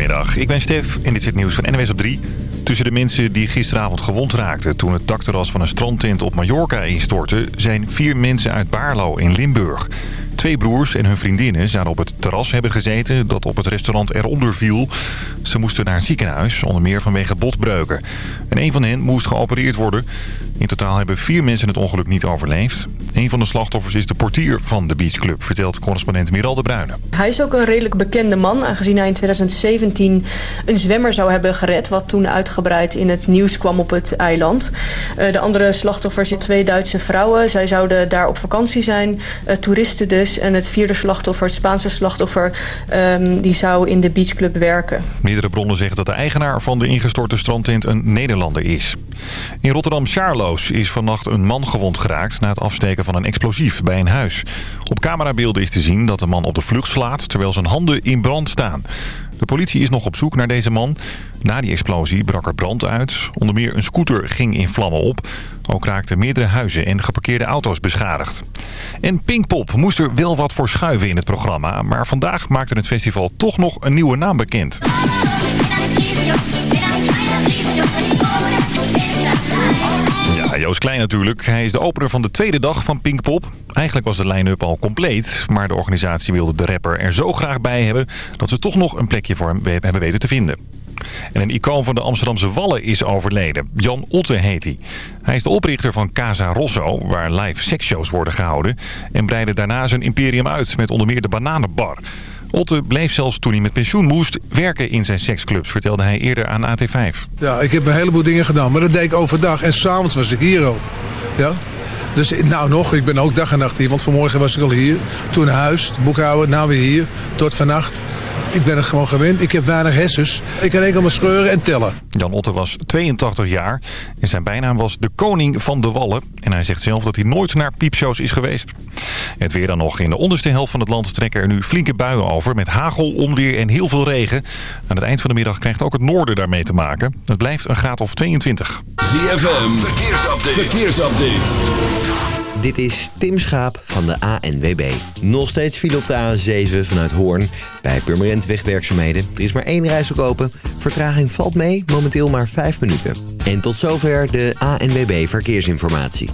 Goedemiddag, ik ben Stef en dit is het nieuws van NWS op 3. Tussen de mensen die gisteravond gewond raakten toen het dakterras van een strandtent op Mallorca instortte... zijn vier mensen uit Baarlo in Limburg. Twee broers en hun vriendinnen zouden op het terras hebben gezeten dat op het restaurant eronder viel. Ze moesten naar het ziekenhuis, onder meer vanwege botbreuken. En een van hen moest geopereerd worden. In totaal hebben vier mensen het ongeluk niet overleefd. Een van de slachtoffers is de portier van de beachclub, vertelt correspondent Miral de Bruyne. Hij is ook een redelijk bekende man, aangezien hij in 2017 een zwemmer zou hebben gered... wat toen uitgebreid in het nieuws kwam op het eiland. Eh, de andere slachtoffers zijn twee Duitse vrouwen. Zij zouden daar op vakantie zijn, eh, toeristen dus. En het vierde slachtoffer, het Spaanse slachtoffer, ehm, die zou in de beachclub werken. Meerdere bronnen zeggen dat de eigenaar van de ingestorte strandtent een Nederlander is. In Is vannacht een man gewond geraakt na het afsteken van een explosief bij een huis. Op camerabeelden is te zien dat de man op de vlucht slaat terwijl zijn handen in brand staan. De politie is nog op zoek naar deze man. Na die explosie brak er brand uit. Onder meer een scooter ging in vlammen op. Ook raakten meerdere huizen en geparkeerde auto's beschadigd. En Pinkpop moest er wel wat voor schuiven in het programma. Maar vandaag maakte het festival toch nog een nieuwe naam bekend. Ja, Joost Klein natuurlijk. Hij is de opener van de tweede dag van Pinkpop. Eigenlijk was de line-up al compleet. Maar de organisatie wilde de rapper er zo graag bij hebben... dat ze toch nog een plekje voor hem hebben weten te vinden. En een icoon van de Amsterdamse Wallen is overleden. Jan Otte heet hij. Hij is de oprichter van Casa Rosso, waar live seksshows worden gehouden. En breidde daarna zijn imperium uit met onder meer de Bananenbar. Otte bleef zelfs toen hij met pensioen moest werken in zijn seksclubs, vertelde hij eerder aan AT5. Ja, ik heb een heleboel dingen gedaan, maar dat deed ik overdag. En s'avonds was ik hier ook. Ja? Dus nou nog, ik ben ook dag en nacht hier, want vanmorgen was ik al hier. Toen naar huis, boekhouden, nou weer hier, tot vannacht. Ik ben het gewoon gewend. Ik heb weinig hersens. Ik kan enkel maar scheuren en tellen. Jan Otte was 82 jaar en zijn bijnaam was de koning van de wallen. En hij zegt zelf dat hij nooit naar piepshows is geweest. Het weer dan nog. In de onderste helft van het land trekken er nu flinke buien over... met hagel, onweer en heel veel regen. Aan het eind van de middag krijgt ook het noorden daarmee te maken. Het blijft een graad of 22. ZFM, verkeersupdate. verkeersupdate. Dit is Tim Schaap van de ANWB. Nog steeds file op de A7 vanuit Hoorn. Bij Purmerend wegwerkzaamheden. Er is maar één reis open. Vertraging valt mee, momenteel maar 5 minuten. En tot zover de ANWB Verkeersinformatie.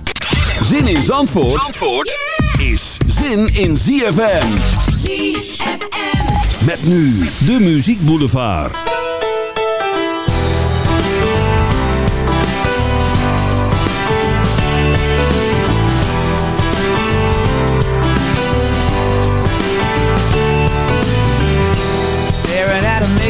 Zin in Zandvoort, Zandvoort is zin in ZFM. ZFM. Met nu de Muziek Boulevard.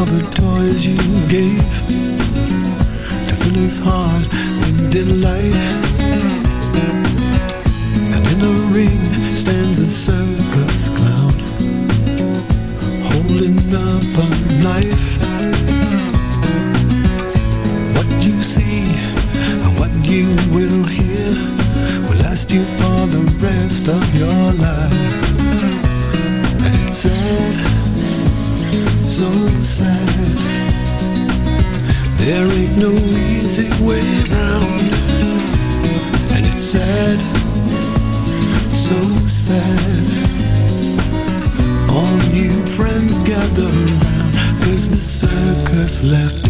of the toys you gave to fill his heart with delight. And in a ring stands a circus clown holding up a knife. What you see and what you will hear will last you for the rest of your life. no easy way round. And it's sad, so sad. All new friends gather the circus left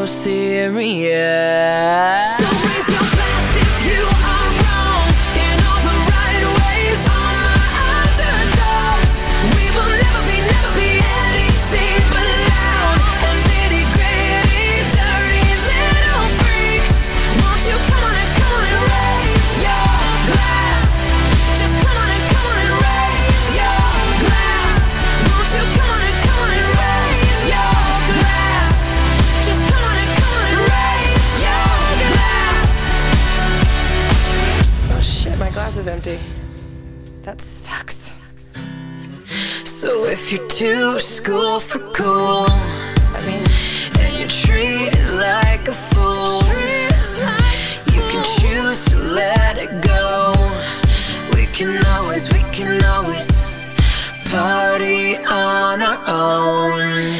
so serious. You're too school for cool. And you treat it like a fool. You can choose to let it go. We can always, we can always party on our own.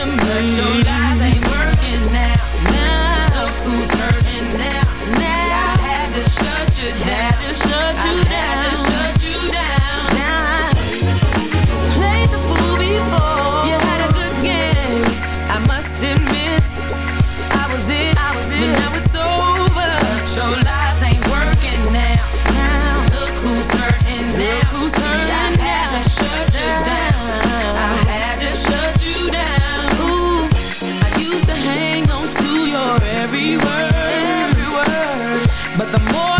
什么。The more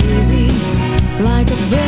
crazy like a bird.